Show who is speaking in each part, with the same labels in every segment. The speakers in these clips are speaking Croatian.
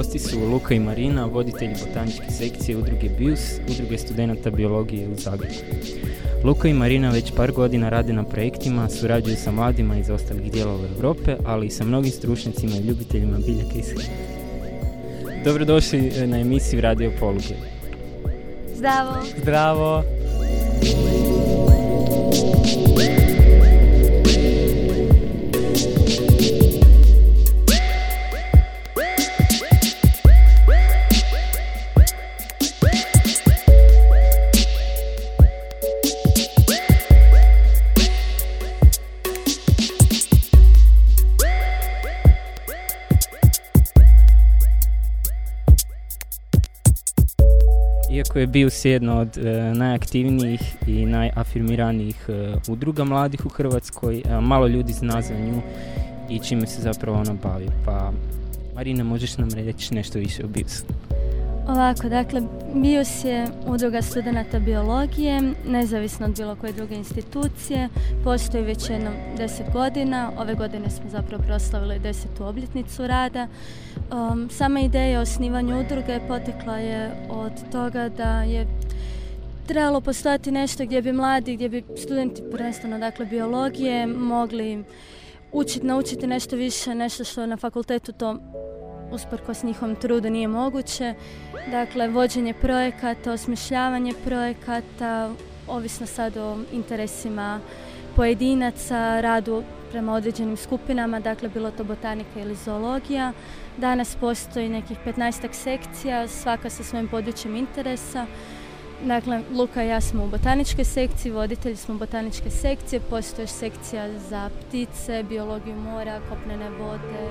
Speaker 1: Gosti su Luka i Marina, voditelji botaničke sekcije udruge BIUS, udruge studenta biologije u Zagrebu. Luka i Marina već par godina rade na projektima, surađuju sa mladima iz ostalih dijelova Europe, ali i sa mnogim stručnjacima i ljubiteljima biljaka i Dobrodošli na emisiju Radio Poluge.
Speaker 2: Zdravo!
Speaker 3: Zdravo!
Speaker 1: Je BIUS jedna od e, najaktivnijih i najafirmiranijih e, udruga mladih u Hrvatskoj, e, malo ljudi zna za nju i čime se zapravo ona bavi. Pa Marina, možeš nam reći nešto više o BIUS?
Speaker 2: Ovako, dakle, BIUS je udruga studenta biologije, nezavisno od bilo koje druge institucije, postoji već jedno deset godina, ove godine smo zapravo proslavili desetu obljetnicu rada. Um, sama ideja o osnivanju udruge potekla je od toga da je trebalo postojati nešto gdje bi mladi, gdje bi studenti prvenstveno dakle biologije mogli učiti, naučiti nešto više, nešto što na fakultetu to usprkos njihovom trudu nije moguće. Dakle, vođenje projekata, osmišljavanje projekata, ovisno sad o interesima pojedinaca, radu prema određenim skupinama, dakle bilo to botanika ili zoologija. Danas postoji nekih 15 sekcija, svaka sa svojim područjem interesa. Dakle, Luka i ja smo u botaničkoj sekciji, voditelji smo botaničke sekcije, postoji sekcija za ptice, biologiju mora, kopnene vode,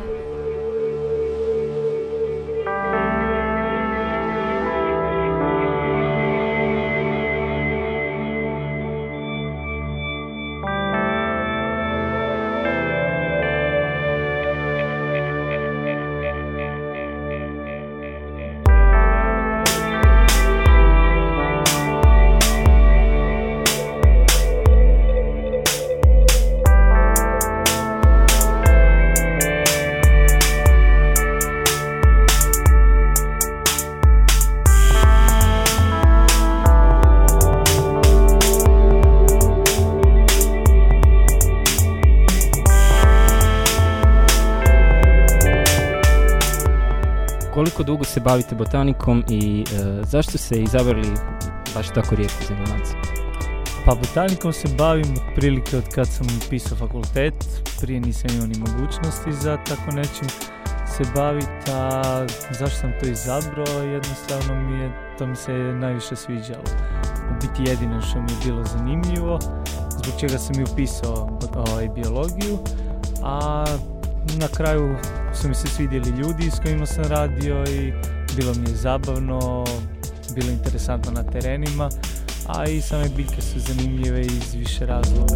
Speaker 1: se bavite botanikom i e, zašto ste izabrali baš tako rijetku zanimaciju?
Speaker 3: Pa botanikom se bavim otprilike od kad sam upisao fakultet, prije nisam imao ni mogućnosti za tako nečim se baviti, a zašto sam to izabrao, jednostavno mi je, to mi se najviše sviđalo. Biti jedino što mi je bilo zanimljivo, zbog čega sam i upisao ovaj, biologiju, a na kraju su mi se svidjeli ljudi s kojima sam radio i bilo mi je zabavno, bilo interesantno na terenima, a i same biljke su zanimljive iz više razloga.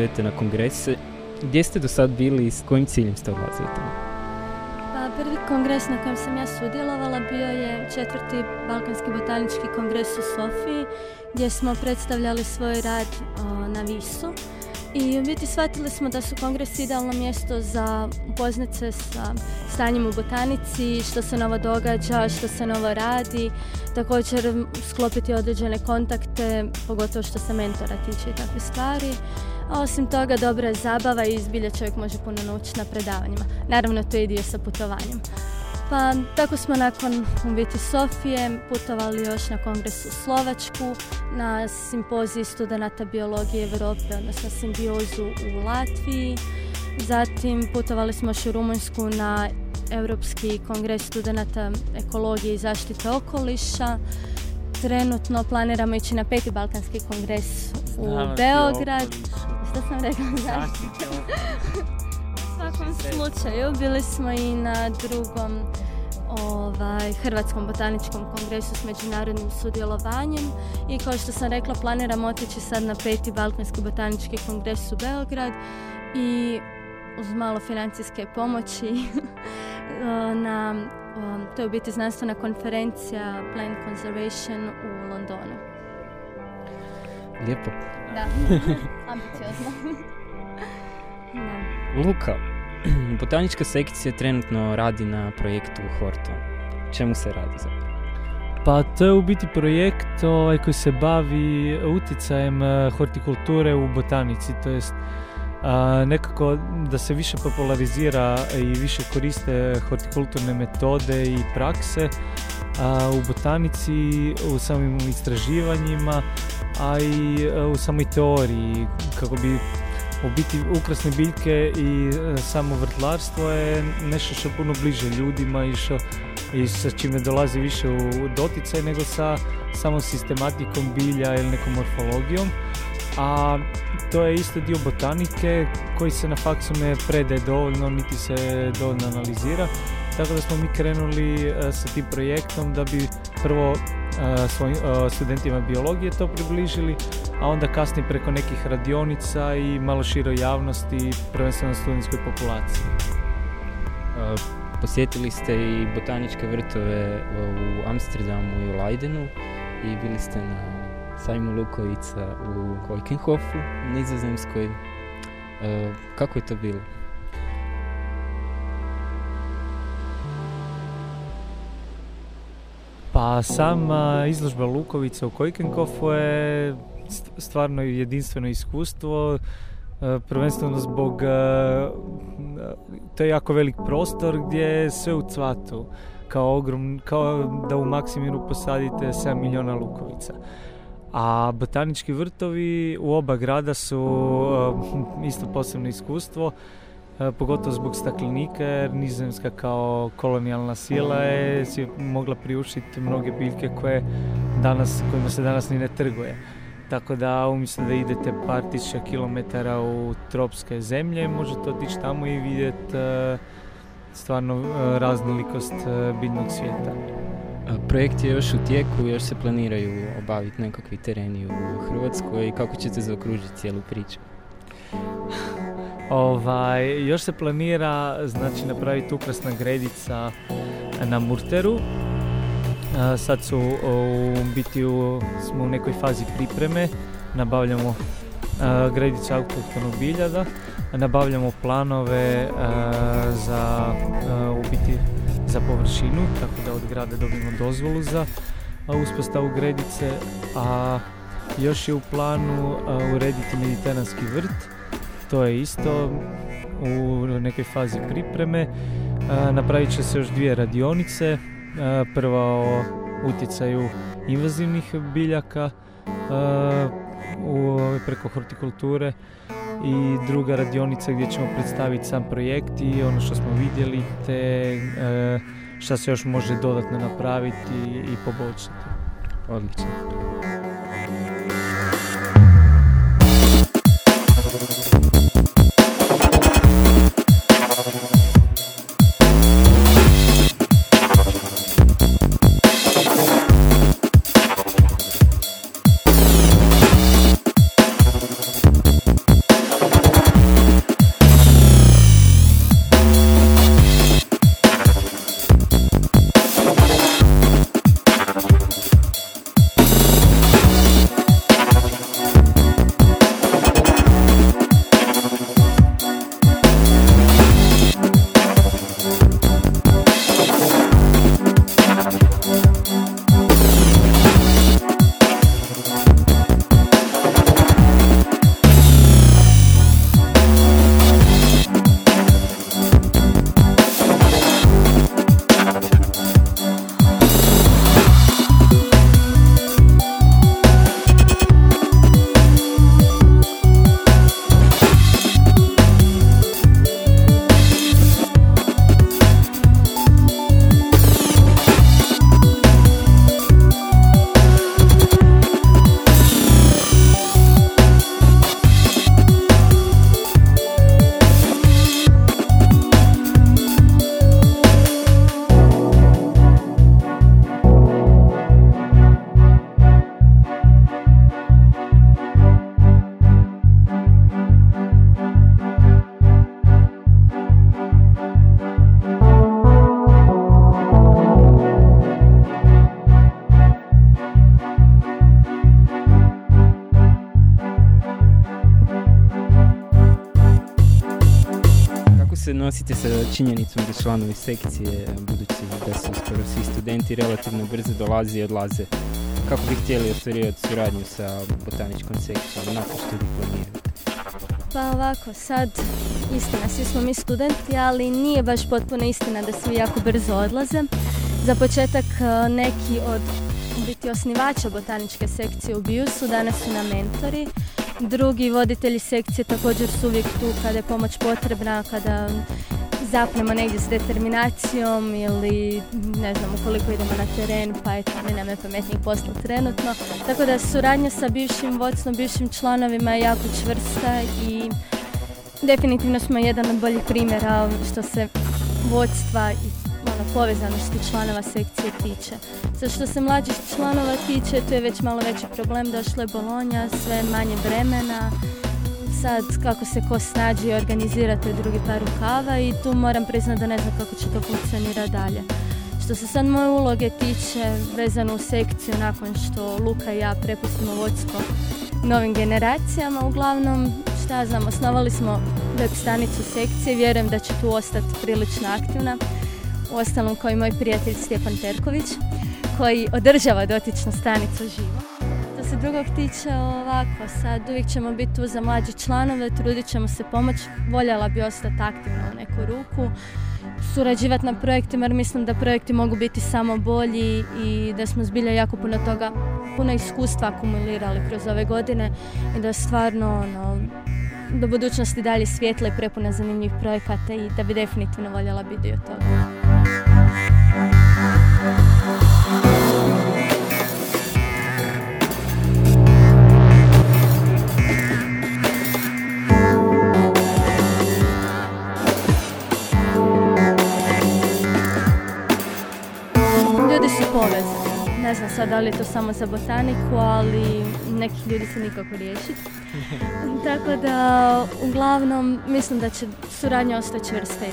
Speaker 1: Putujete na kongrese. Gdje ste do sad bili i s kojim ciljem ste odlazili?
Speaker 2: Pa prvi kongres na kojem sam ja sudjelovala bio je četvrti Balkanski botanički kongres u Sofiji gdje smo predstavljali svoj rad na Visu. I u biti shvatili smo da su kongresi idealno mjesto za upoznat se sa stanjem u botanici, što se novo događa, što se novo radi, također sklopiti određene kontakte, pogotovo što se mentora tiče i takve stvari. A osim toga dobra je zabava i izbilja čovjek može puno naučiti na predavanjima. Naravno to je dio sa putovanjem. Pa tako smo nakon u biti Sofije putovali još na kongres u Slovačku, na simpoziji studenta biologije Europe, odnosno simbiozu u Latviji. Zatim putovali smo još u Rumunjsku na Europski kongres studenta ekologije i zaštite okoliša. Trenutno planiramo ići na peti Balkanski kongres u Beograd. Što sam rekla? Zaštite U svakom slučaju bili smo i na drugom ovaj, Hrvatskom botaničkom kongresu s međunarodnim sudjelovanjem i kao što sam rekla planiram otići sad na peti Balkanski botanički kongres u Beograd i uz malo financijske pomoći na, um, to je u biti znanstvena konferencija Plant Conservation u Londonu.
Speaker 1: Lijepo.
Speaker 2: Da, ambiciozno.
Speaker 1: Luka, botanička sekcija trenutno radi na projektu Horto. Čemu se radi zapravo?
Speaker 3: Pa to je u biti projekt ovaj, koji se bavi utjecajem eh, hortikulture u botanici, to jest nekako da se više popularizira i više koriste hortikulturne metode i prakse a, u botanici, u samim istraživanjima, a i eh, u samoj teoriji kako bi u biti ukrasne biljke i e, samo vrtlarstvo je nešto što puno bliže ljudima i, što, i sa čime dolazi više u doticaj nego sa samom sistematikom bilja ili nekom morfologijom. A to je isto dio botanike koji se na faksu ne predaje dovoljno, niti se dovoljno analizira. Tako da smo mi krenuli e, sa tim projektom da bi prvo e, svojim studentima biologije to približili, a onda kasnije preko nekih radionica i malo široj javnosti, prvenstveno studentskoj populaciji.
Speaker 1: Posjetili ste i botaničke vrtove u Amsterdamu i u Leidenu i bili ste na sajmu Lukovica u Kojkenhofu, u Nizozemskoj. Kako je to bilo?
Speaker 3: Pa sama izložba Lukovica u Kojkenkofu je stvarno jedinstveno iskustvo, e, prvenstveno zbog, e, to je jako velik prostor gdje je sve u cvatu, kao, ogrom, kao da u Maksimiru posadite 7 milijuna lukovica. A botanički vrtovi u oba grada su e, isto posebno iskustvo, pogotovo zbog staklenika jer Nizozemska kao kolonijalna sila je si mogla priuštiti mnoge biljke koje danas, kojima se danas ni ne trguje. Tako da umjesto da idete par tisuća kilometara u tropske zemlje, možete otići tamo i vidjeti uh, stvarno uh, raznolikost biljnog svijeta.
Speaker 1: Projekt je još u tijeku, još se planiraju obaviti nekakvi tereni u Hrvatskoj i kako ćete zaokružiti cijelu priču?
Speaker 3: Ovaj, još se planira znači napraviti ukrasna gredica na Murteru. Sad su u biti u, smo u nekoj fazi pripreme, nabavljamo gredicu autohtonog biljada, nabavljamo planove za u biti za površinu, tako da od grada dobijemo dozvolu za uspostavu gredice, a još je u planu urediti mediteranski vrt, to je isto u nekoj fazi pripreme. Napravit će se još dvije radionice, prva o utjecaju invazivnih biljaka u, preko hortikulture i druga radionica gdje ćemo predstaviti sam projekt i ono što smo vidjeli te šta se još može dodatno napraviti i poboljšati.
Speaker 1: Odlično. Nosite sa činjenicom da članovi sekcije, budući da su skoro svi studenti relativno brzo dolaze i odlaze? Kako bi htjeli ostvarivati suradnju sa botaničkom sekcijom nakon što diplomirate?
Speaker 2: Pa ovako, sad istina, svi smo mi studenti, ali nije baš potpuno istina da svi jako brzo odlaze. Za početak e, neki od biti osnivača botaničke sekcije u BIUS-u danas su na mentori. Drugi voditelji sekcije također su uvijek tu kada je pomoć potrebna, kada zapnemo negdje s determinacijom ili ne znam ukoliko idemo na teren pa eto ne nam je pametnijih posla trenutno. Tako da suradnja sa bivšim vodstvom, bivšim članovima je jako čvrsta i definitivno smo jedan od boljih primjera što se vodstva i povezanosti članova sekcije tiče. Za što se mlađih članova tiče, to je već malo veći problem, došlo je Bolonja, sve manje vremena, sad kako se ko snađi i organizirate drugi par rukava i tu moram priznati da ne znam kako će to funkcionirati dalje. Što se sad moje uloge tiče vezano u sekciju nakon što Luka i ja prepustimo vodstvo novim generacijama, uglavnom šta znam, osnovali smo web stanicu sekcije, vjerujem da će tu ostati prilično aktivna, uostalom kao i moj prijatelj Stjepan Terković koji održava dotičnu stanicu živo se drugog tiče ovako, sad uvijek ćemo biti tu za mlađe članove, trudit ćemo se pomoći, voljela bi ostati aktivno u neku ruku, surađivati na projektima jer mislim da projekti mogu biti samo bolji i da smo zbilja jako puno toga, puno iskustva akumulirali kroz ove godine i da stvarno ono, do budućnosti dalje svijetla i prepuna zanimljivih projekata i da bi definitivno voljela biti dio toga. Ne znam sad da li je to samo za botaniku, ali nekih ljudi se nikako riješiti. Tako da, uglavnom, mislim da će suradnja ostati čvrsta i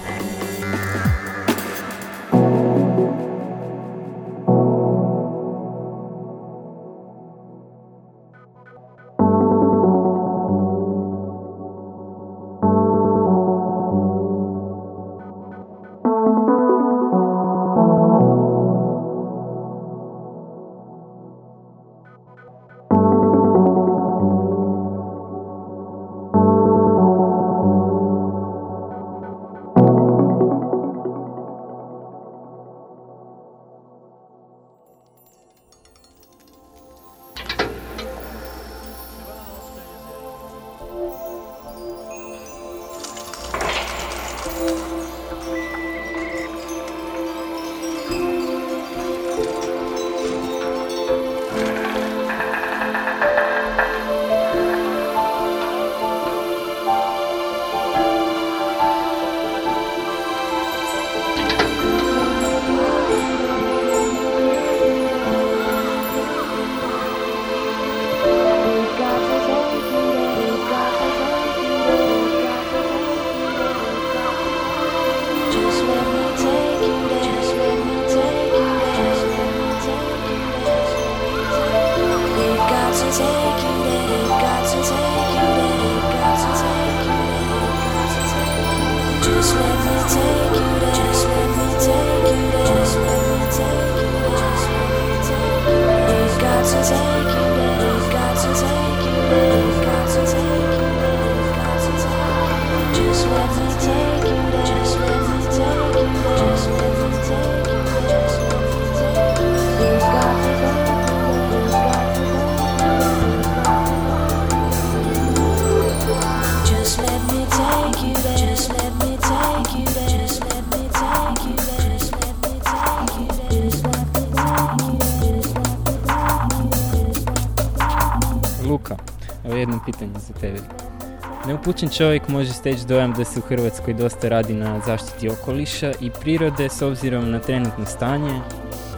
Speaker 1: Neupućen čovjek može steći dojam da se u Hrvatskoj dosta radi na zaštiti okoliša i prirode s obzirom na trenutno stanje,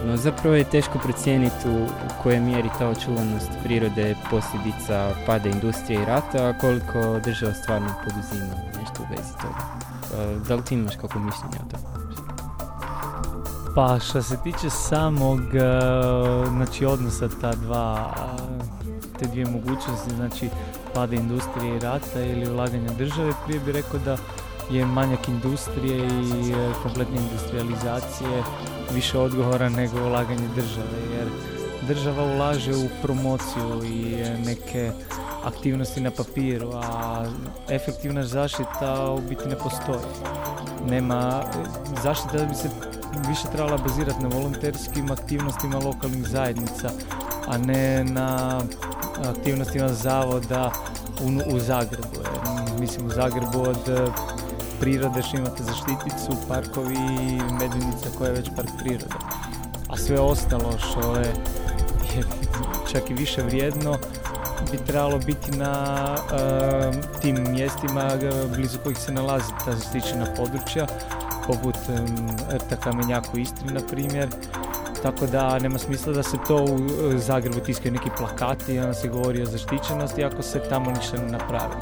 Speaker 1: no zapravo je teško procijeniti u, kojoj mjeri ta očuvanost prirode posljedica pada industrije i rata, a koliko država stvarno poduzima nešto u vezi toga. Pa, da li ti imaš kako mišljenje o tome?
Speaker 3: Pa što se tiče samog e, znači, odnosa ta dva, te dvije mogućnosti, znači pada industrije i rata ili ulaganja države, prije bih rekao da je manjak industrije i e, kompletne industrializacije više odgovora nego ulaganje države jer država ulaže u promociju i e, neke aktivnosti na papiru, a efektivna zaštita u biti ne postoji. Nema, zaštita bi se više trebala bazirati na volonterskim aktivnostima lokalnih zajednica, a ne na aktivnostima zavoda u, u Zagrebu. mislim u Zagrebu od prirode što imate zaštiticu, parkovi i Medvednica koja je već park prirode. A sve ostalo što je, je čak i više vrijedno bi trebalo biti na tim mjestima blizu kojih se nalazi ta zaštićena područja, poput um, Rta Kamenjak u Istri, na primjer. Tako da nema smisla da se to u Zagrebu tiskaju neki plakati i onda se govori o zaštićenosti ako se tamo ništa ne napravi.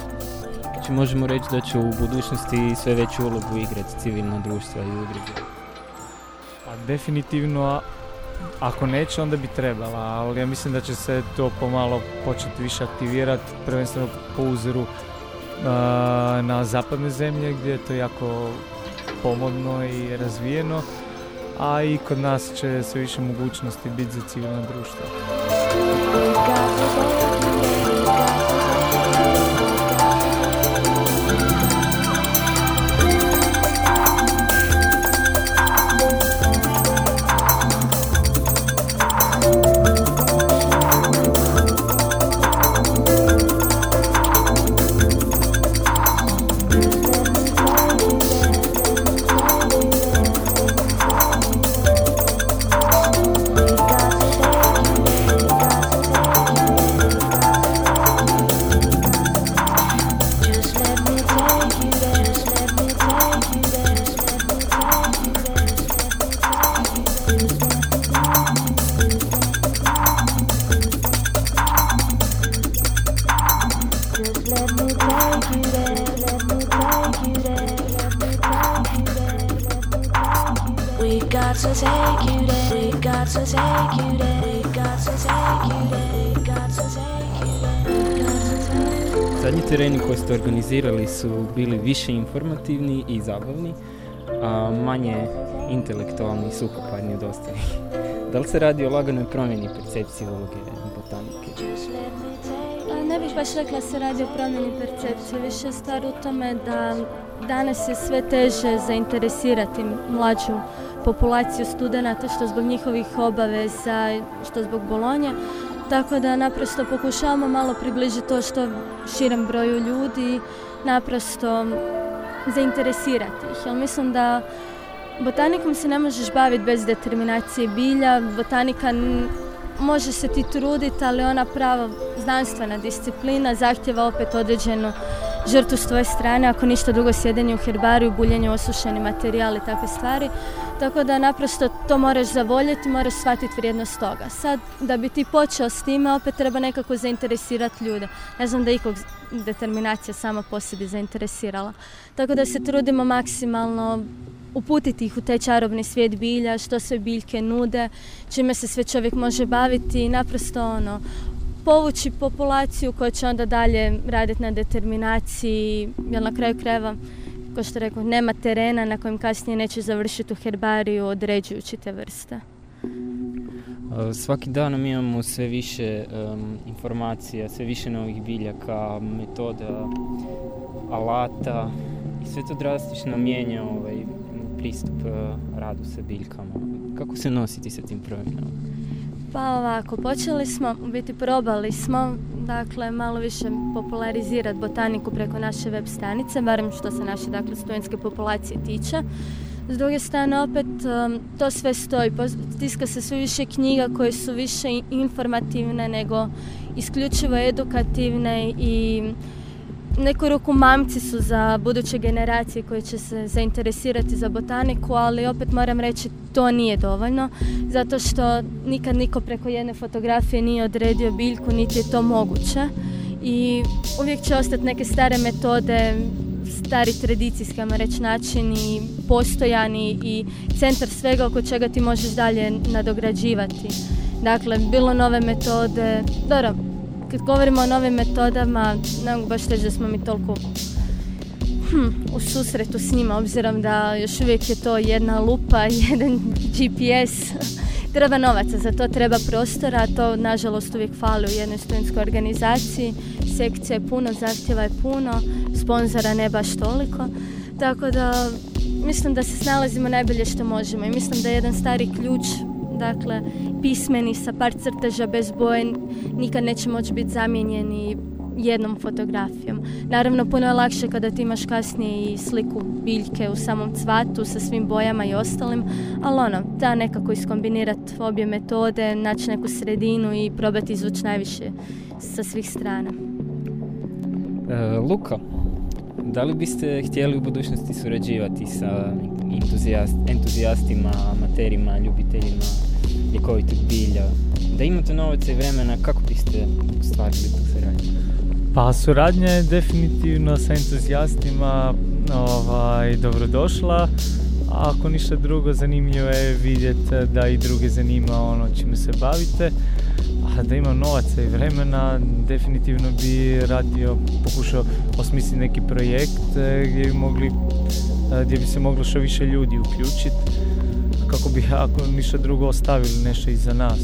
Speaker 1: Znači možemo reći da će u budućnosti sve veću ulogu igrati civilna društva i udruge?
Speaker 3: Pa definitivno, ako neće, onda bi trebala, ali ja mislim da će se to pomalo početi više aktivirati, prvenstveno po uzoru na zapadne zemlje gdje je to jako pomodno i razvijeno, a i kod nas će sve više mogućnosti biti za civilna društva.
Speaker 1: Ste organizirali su bili više informativni i zabavni, a manje intelektualni i suhoparni od ostalih. Da li se radi o laganoj promjeni percepcije uloge botanike?
Speaker 2: Ne bih baš rekla se radi o promjeni percepcije, više stvar u tome da danas je sve teže zainteresirati mlađu populaciju studenata što zbog njihovih obaveza, što zbog bolonje. Tako da naprosto pokušavamo malo približiti to što širem broju ljudi, naprosto zainteresirati ih. Jer mislim da botanikom se ne možeš baviti bez determinacije bilja, botanika može se ti truditi, ali ona prava znanstvena disciplina zahtjeva opet određenu žrtvu s tvoje strane, ako ništa drugo sjedenje u herbariju, buljenje osušeni materijal i takve stvari. Tako da naprosto to moraš zavoljeti, moraš shvatiti vrijednost toga. Sad, da bi ti počeo s time, opet treba nekako zainteresirati ljude. Ne znam da ikog determinacija sama po sebi zainteresirala. Tako da se trudimo maksimalno uputiti ih u taj čarobni svijet bilja, što sve biljke nude, čime se sve čovjek može baviti i naprosto ono, povući populaciju koja će onda dalje raditi na determinaciji, jer na kraju krajeva, kao što rekao, nema terena na kojem kasnije neće završiti u herbariju određujući te vrste.
Speaker 1: Svaki dan mi imamo sve više informacija, sve više novih biljaka, metoda, alata i sve to drastično mijenja ovaj pristup uh, radu sa biljkama. Kako se nositi sa tim promjenama?
Speaker 2: Pa ovako, počeli smo, u biti probali smo, dakle, malo više popularizirati botaniku preko naše web stranice, barem što se naše, dakle, studentske populacije tiče. S druge strane, opet, um, to sve stoji, tiska se sve više knjiga koje su više informativne nego isključivo edukativne i neku ruku mamci su za buduće generacije koje će se zainteresirati za botaniku, ali opet moram reći to nije dovoljno, zato što nikad niko preko jedne fotografije nije odredio biljku, niti je to moguće. I uvijek će ostati neke stare metode, stari tradicijski, ajmo reći, načini, postojani i centar svega oko čega ti možeš dalje nadograđivati. Dakle, bilo nove metode, dobro, kad govorimo o novim metodama, ne mogu baš reći da smo mi toliko hm, u susretu s njima, obzirom da još uvijek je to jedna lupa, jedan GPS. treba novaca, za to treba prostora, to nažalost uvijek fali u jednoj studentskoj organizaciji. Sekcija je puno, zahtjeva je puno, sponzora ne baš toliko. Tako da mislim da se snalazimo najbolje što možemo i mislim da je jedan stari ključ dakle pismeni sa par crteža bez boje nikad neće moći biti zamijenjeni jednom fotografijom. Naravno, puno je lakše kada ti imaš kasnije i sliku biljke u samom cvatu sa svim bojama i ostalim, ali ono, da nekako iskombinirati obje metode, naći neku sredinu i probati izvući najviše sa svih strana.
Speaker 1: E, Luka, da li biste htjeli u budućnosti surađivati sa entuzijastima, amaterima, ljubiteljima ljekovitog bilja? Da imate novaca i vremena, kako biste stvarili tu suradnju?
Speaker 3: Pa suradnja je definitivno sa entuzijastima ovaj, dobrodošla. A ako ništa drugo, zanimljivo je vidjeti da i druge zanima ono čime se bavite. A da imam novaca i vremena, definitivno bi radio, pokušao osmisliti neki projekt eh, gdje bi mogli gdje bi se moglo što više ljudi uključiti kako bi ako ništa drugo ostavili nešto iza nas.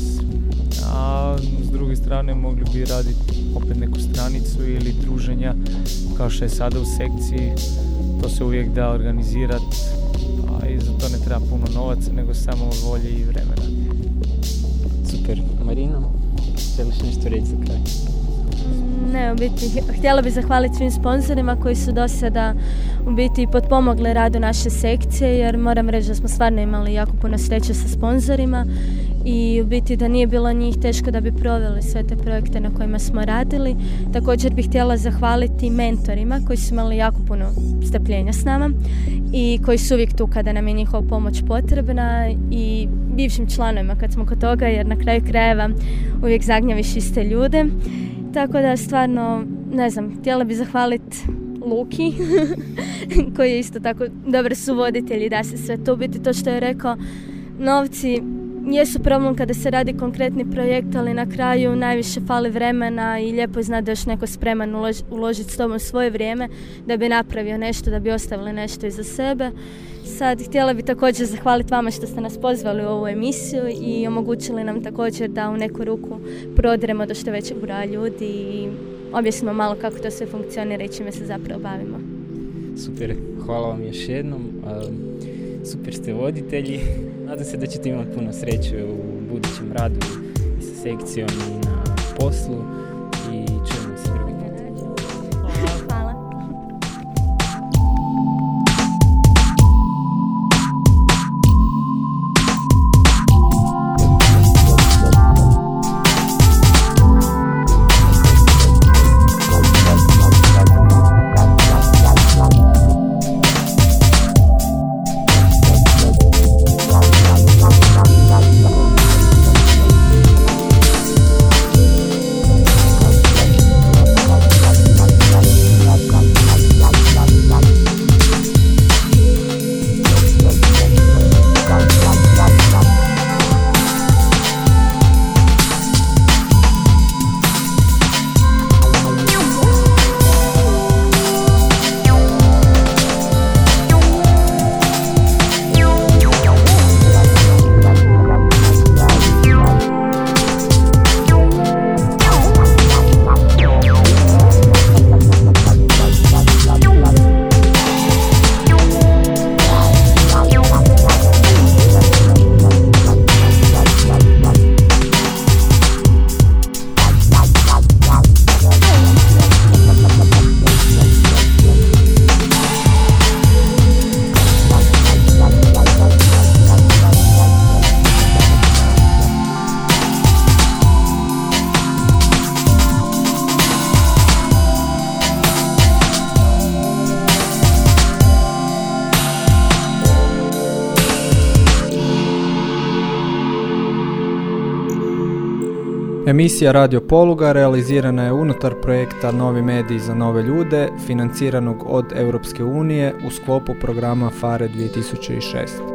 Speaker 3: A s druge strane mogli bi raditi opet neku stranicu ili druženja kao što je sada u sekciji. To se uvijek da organizirati, a i za to ne treba puno novaca nego samo volje i vremena.
Speaker 1: Super. Marina, želiš nešto reći za kraj?
Speaker 2: Ne, u biti, htjela bih zahvaliti svim sponsorima koji su do sada u biti potpomogli radu naše sekcije jer moram reći da smo stvarno imali jako puno sreće sa sponzorima i u biti da nije bilo njih teško da bi proveli sve te projekte na kojima smo radili. Također bih htjela zahvaliti mentorima koji su imali jako puno strpljenja s nama i koji su uvijek tu kada nam je njihova pomoć potrebna i bivšim članovima kad smo kod toga jer na kraju krajeva uvijek zagnjaviš iste ljude. Tako da stvarno, ne znam, htjela bih zahvaliti Luki koji je isto tako dobar suvoditelj i da se sve to biti to što je rekao novci jesu problem kada se radi konkretni projekt, ali na kraju najviše fali vremena i lijepo je znati da još neko spreman uložiti s tobom svoje vrijeme da bi napravio nešto, da bi ostavili nešto iza sebe. Sad htjela bi također zahvaliti vama što ste nas pozvali u ovu emisiju i omogućili nam također da u neku ruku prodremo do što većeg broja ljudi i objasnimo malo kako to sve funkcionira i čime se zapravo bavimo.
Speaker 1: Super, hvala vam još jednom. Super ste voditelji. Nadam se da ćete imati puno sreće u budućem radu i sa sekcijom i na poslu.
Speaker 4: Emisija Radio Poluga realizirana je unutar projekta Novi mediji za nove ljude, financiranog od Europske unije u sklopu programa FARE 2006.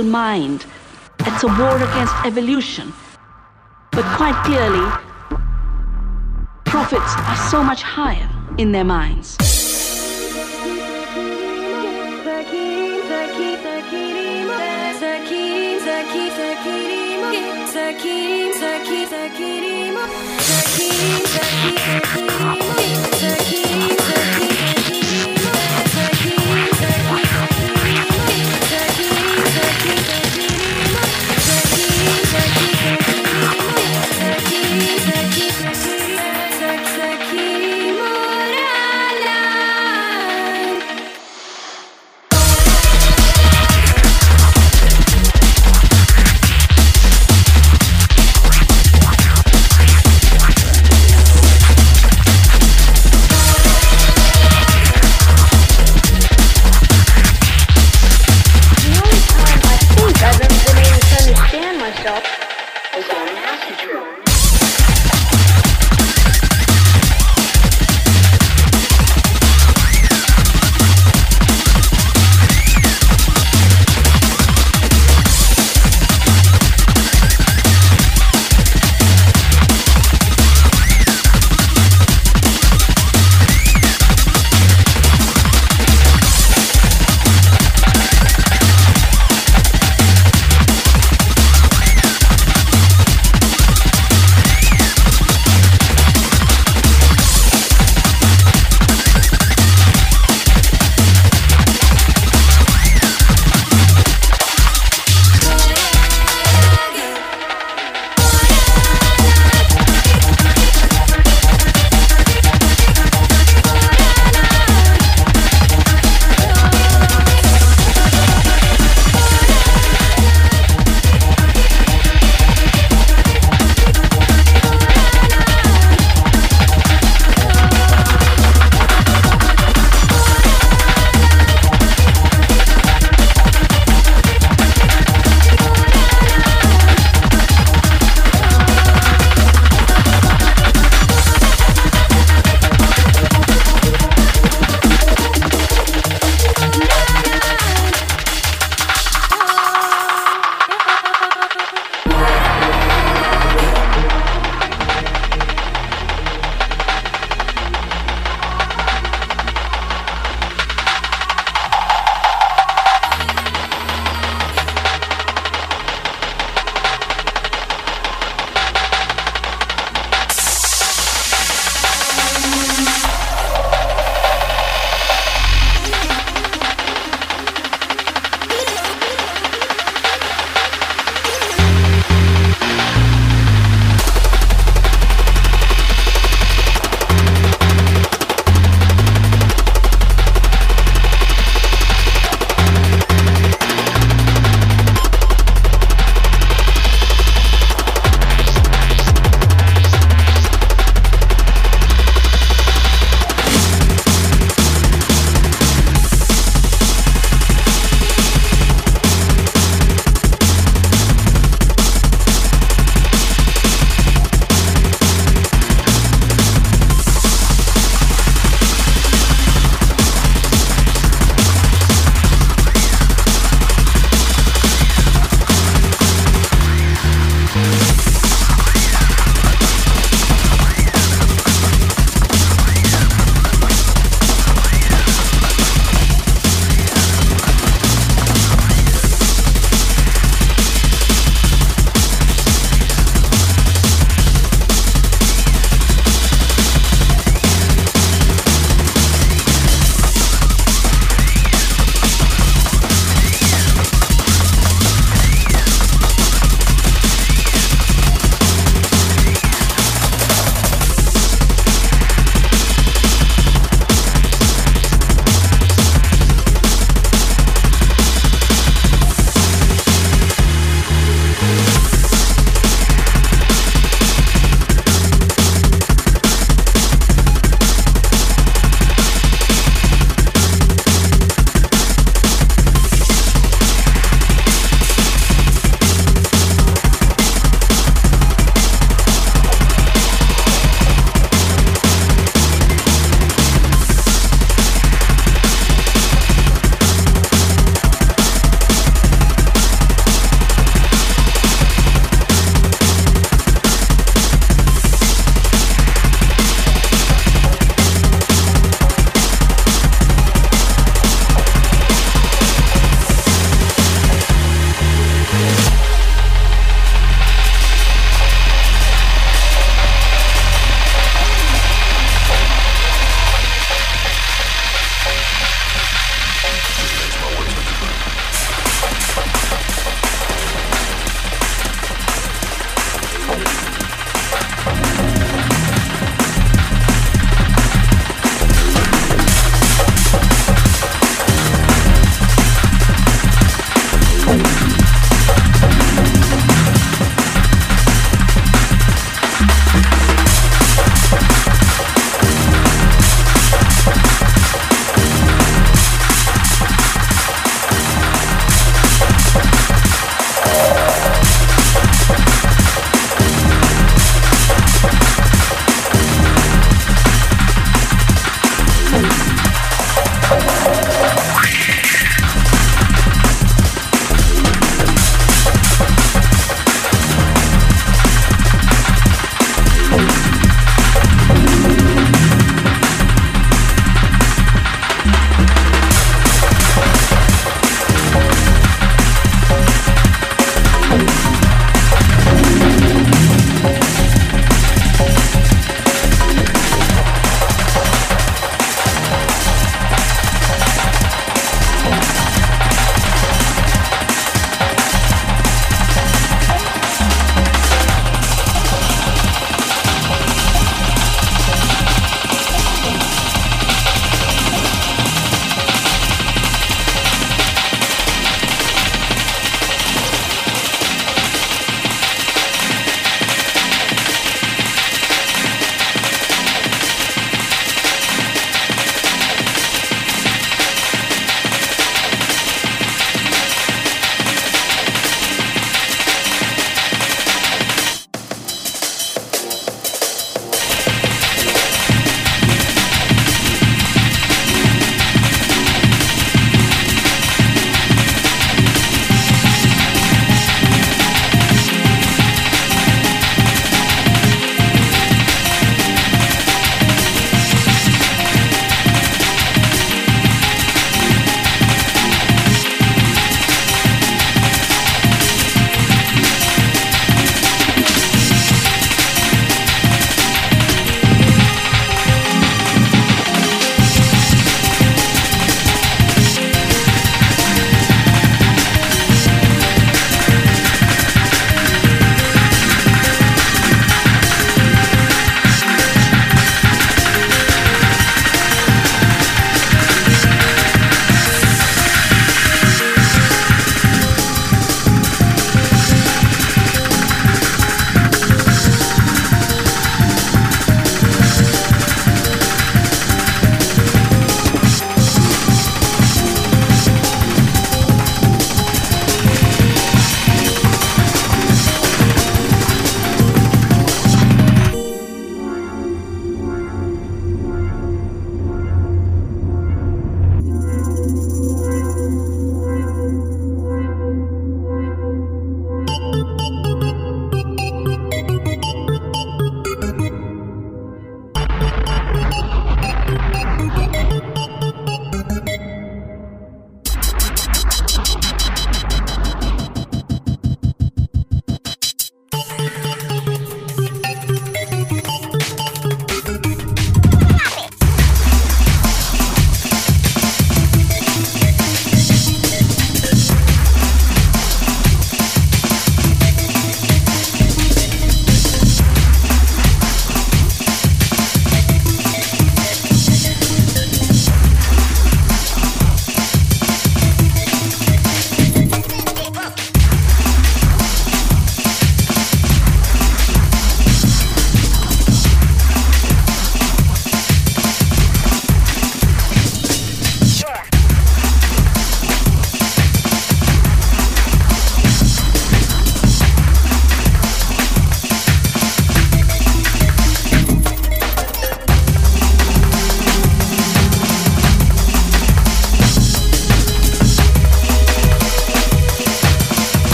Speaker 5: Total mind. It's a war against evolution. But quite clearly, profits are so much higher in their minds.